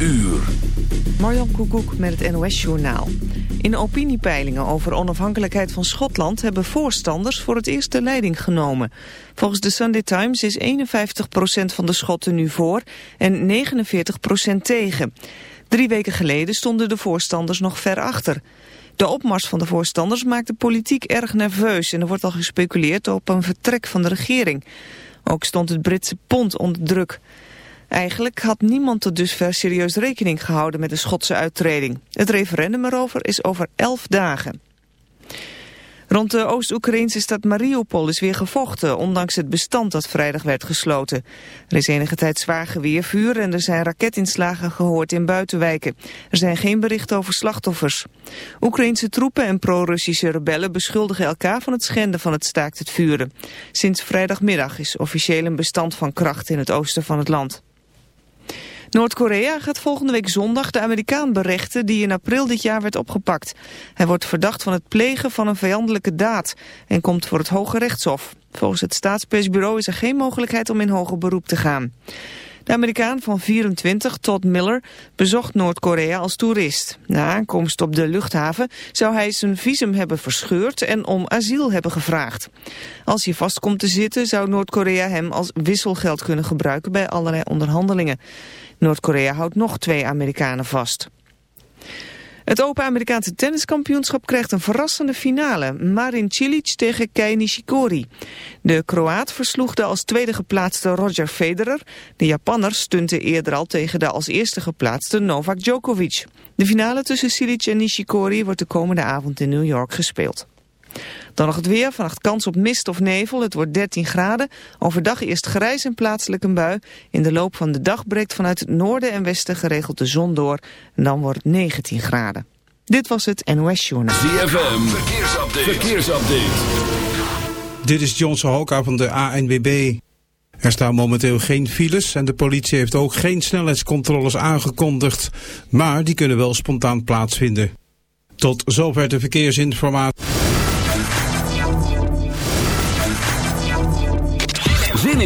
uur. Marjan Koekoek met het NOS-journaal. In opiniepeilingen over onafhankelijkheid van Schotland... hebben voorstanders voor het eerst de leiding genomen. Volgens de Sunday Times is 51% van de Schotten nu voor en 49% tegen. Drie weken geleden stonden de voorstanders nog ver achter. De opmars van de voorstanders maakt de politiek erg nerveus... en er wordt al gespeculeerd op een vertrek van de regering. Ook stond het Britse pond onder druk... Eigenlijk had niemand tot dusver serieus rekening gehouden met de Schotse uittreding. Het referendum erover is over elf dagen. Rond de Oost-Oekraïnse stad Mariupol is weer gevochten, ondanks het bestand dat vrijdag werd gesloten. Er is enige tijd zwaar geweervuur en er zijn raketinslagen gehoord in buitenwijken. Er zijn geen berichten over slachtoffers. Oekraïnse troepen en pro-Russische rebellen beschuldigen elkaar van het schenden van het staakt het vuren. Sinds vrijdagmiddag is officieel een bestand van kracht in het oosten van het land. Noord-Korea gaat volgende week zondag de Amerikaan berechten die in april dit jaar werd opgepakt. Hij wordt verdacht van het plegen van een vijandelijke daad en komt voor het Hoge Rechtshof. Volgens het staatspersbureau is er geen mogelijkheid om in hoger beroep te gaan. De Amerikaan van 24, Todd Miller, bezocht Noord-Korea als toerist. Na aankomst op de luchthaven zou hij zijn visum hebben verscheurd en om asiel hebben gevraagd. Als hij vast komt te zitten zou Noord-Korea hem als wisselgeld kunnen gebruiken bij allerlei onderhandelingen. Noord-Korea houdt nog twee Amerikanen vast. Het Open Amerikaanse tenniskampioenschap krijgt een verrassende finale. Marin Cilic tegen Kei Nishikori. De Kroaat versloeg de als tweede geplaatste Roger Federer. De Japanner stunte eerder al tegen de als eerste geplaatste Novak Djokovic. De finale tussen Cilic en Nishikori wordt de komende avond in New York gespeeld. Dan nog het weer, vannacht kans op mist of nevel. Het wordt 13 graden. Overdag eerst grijs en plaatselijk een bui. In de loop van de dag breekt vanuit het noorden en westen geregeld de zon door. En dan wordt het 19 graden. Dit was het NOS Journal. ZFM, verkeersupdate. verkeersupdate. Dit is Johnson Hoka van de ANWB. Er staan momenteel geen files en de politie heeft ook geen snelheidscontroles aangekondigd. Maar die kunnen wel spontaan plaatsvinden. Tot zover de verkeersinformatie.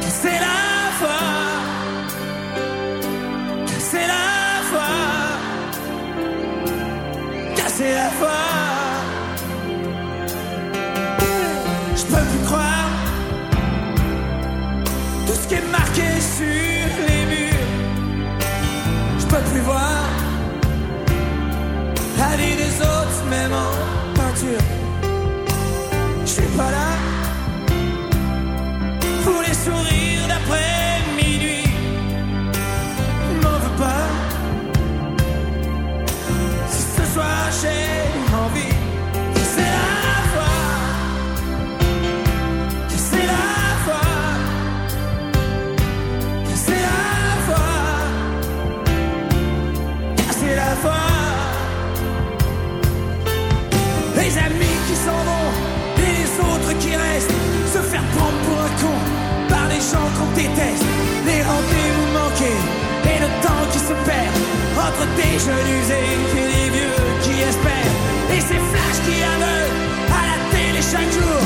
Casser la voix. Casser la voix. Casser la voix. Je peux plus croire tout ce qui est marqué sur les murs. Je peux plus voir la vie des autres, même en peinture. Je suis pas là sourire d'après. Déteste. Les rendez-vous manqués et le temps qui se perd entre des jeunes usés et des vieux qui espèrent. Et ces flashs qui aveuglent à la télé chaque jour.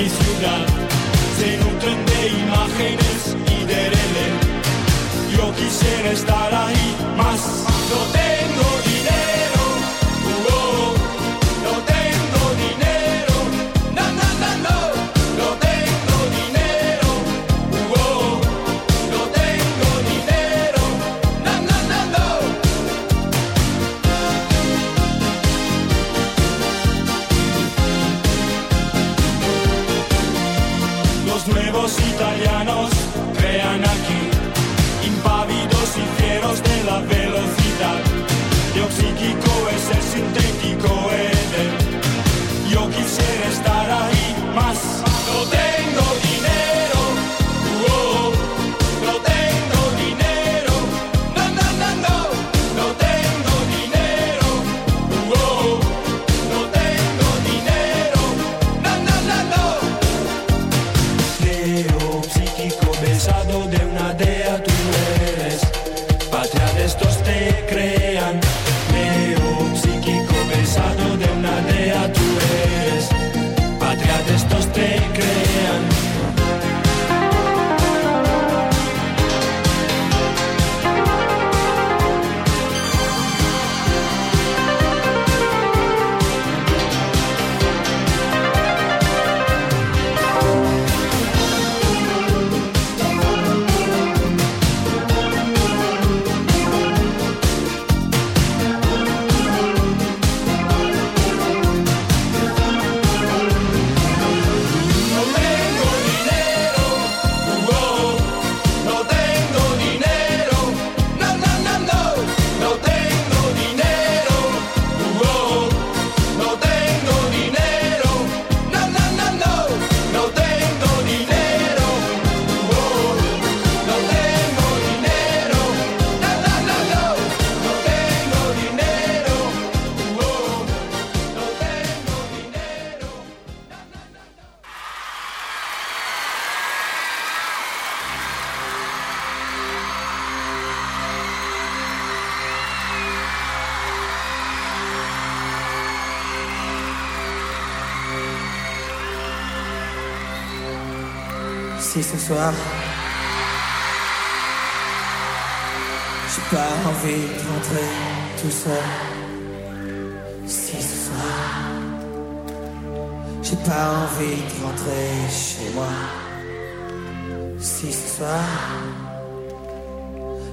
mi ciudad Se nutren de imágenes y de relé Yo quisiera estar ahí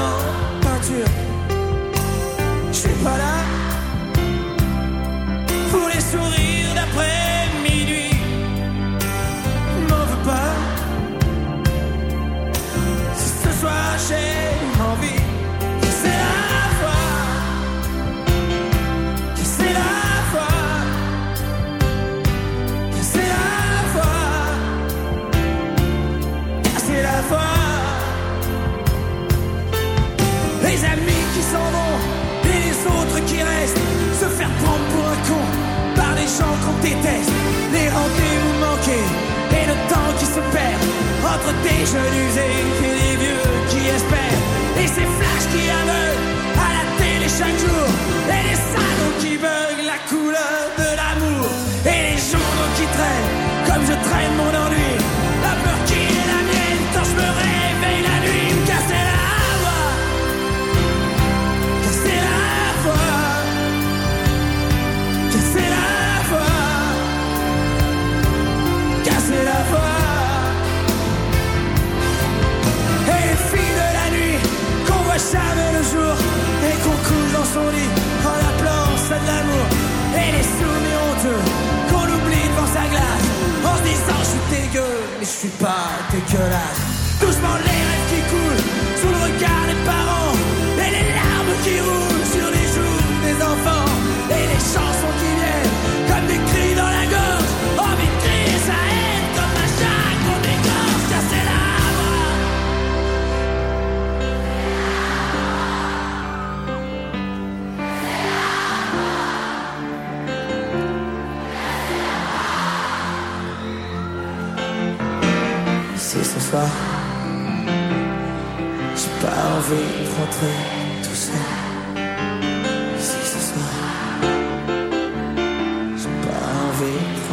Oh.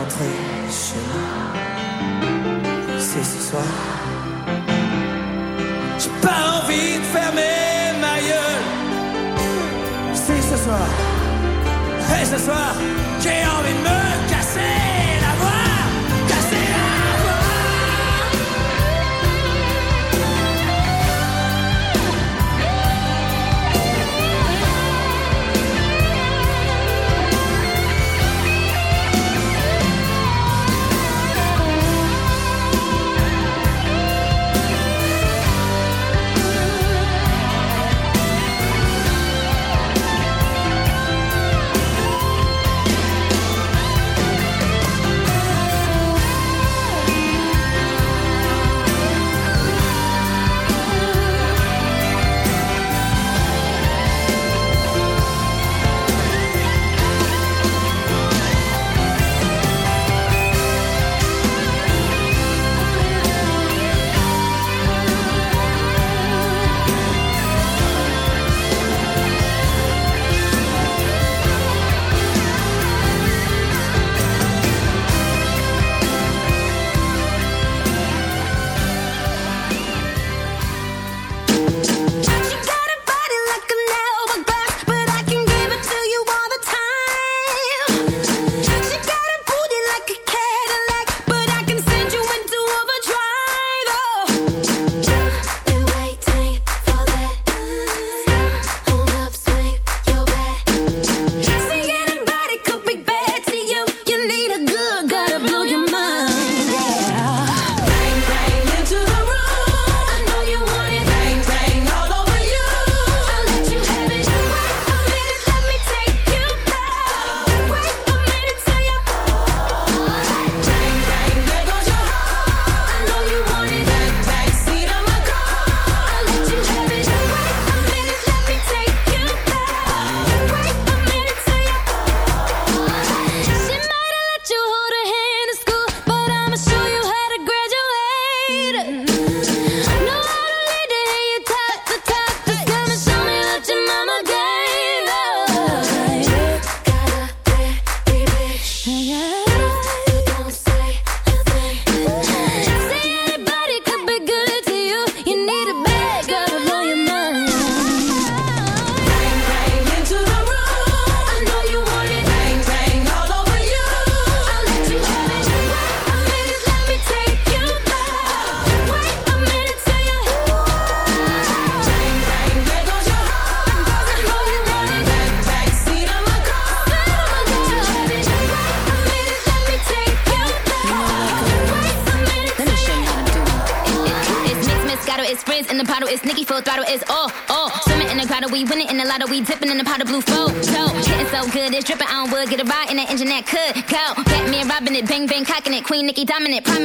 rentrer chez. C'est ce soir. J'ai pas envie de fermer ma gueule. C'est ce soir. Et ce soir, j'ai envie de me Nicky dominant.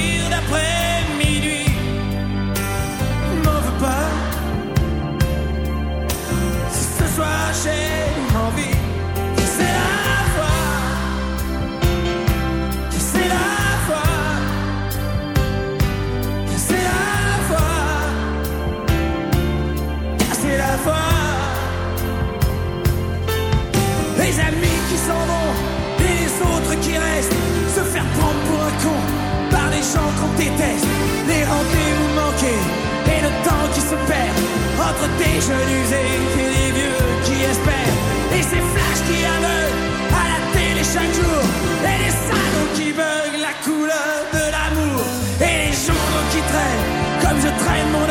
entre des jeunes usés et des vieux qui espèrent. Et ces flashs qui aveuglent à la télé chaque jour. Et les salons qui veulent la couleur de l'amour. Et les journaux qui traînent comme je traîne mon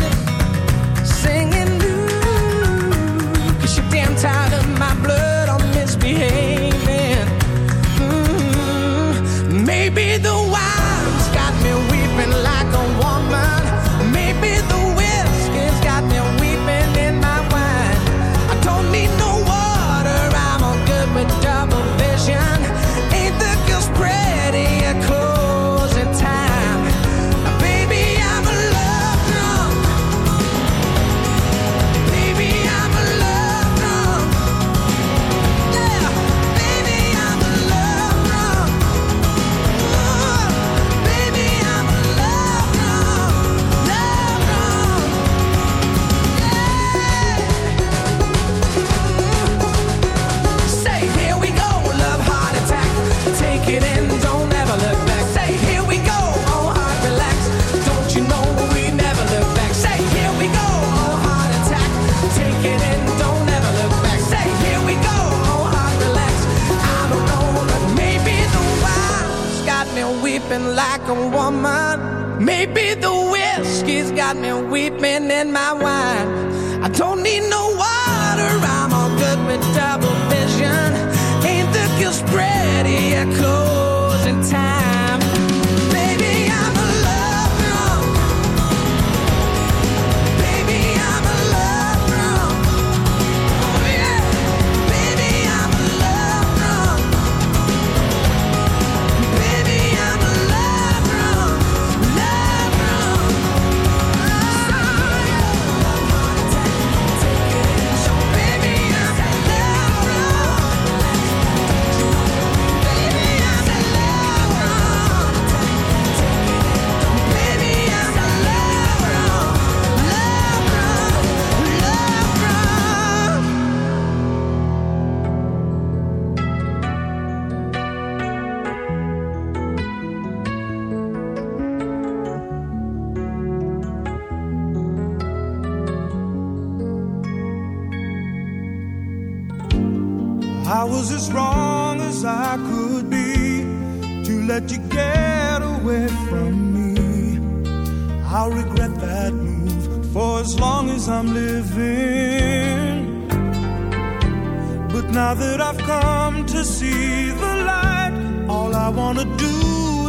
come to see the light. All I wanna do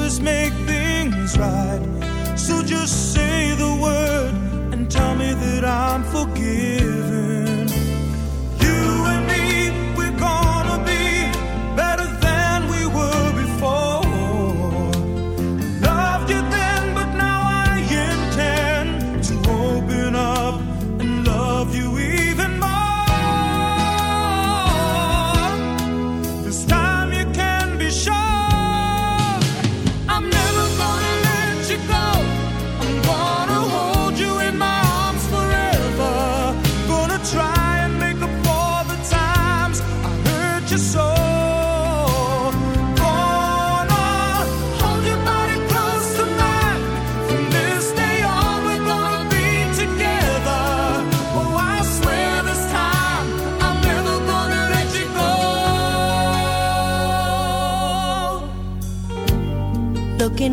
is make things right. So just say the word and tell me that I'm forgiven.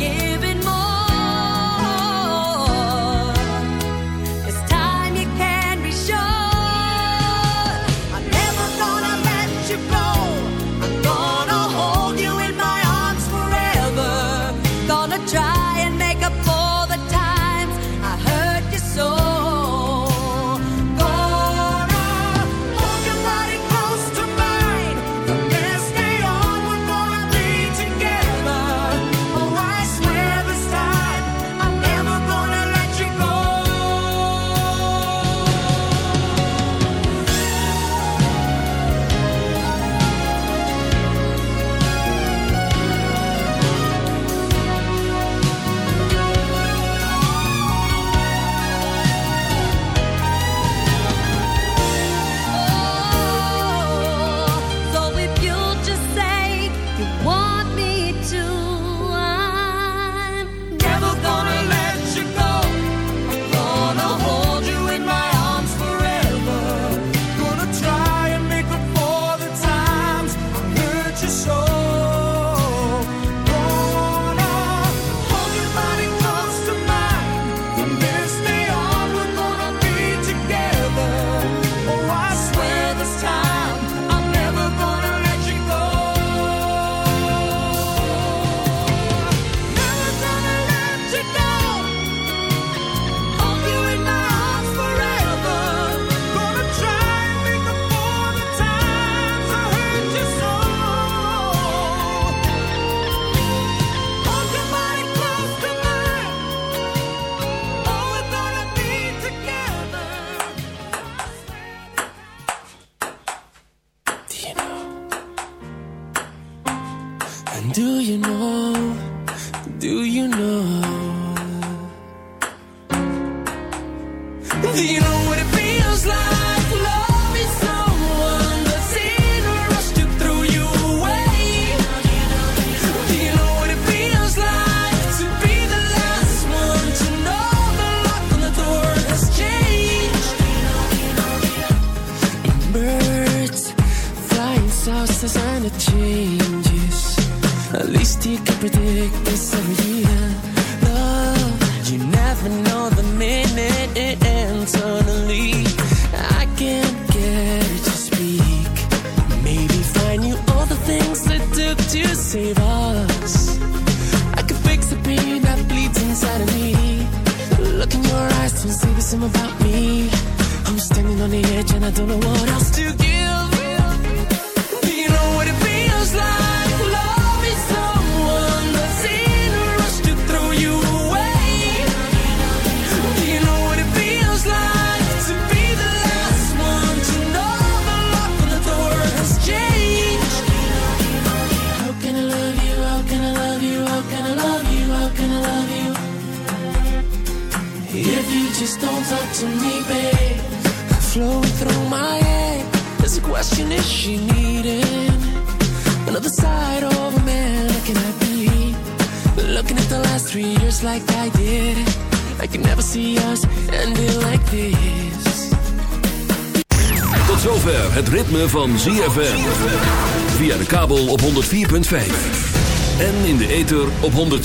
again.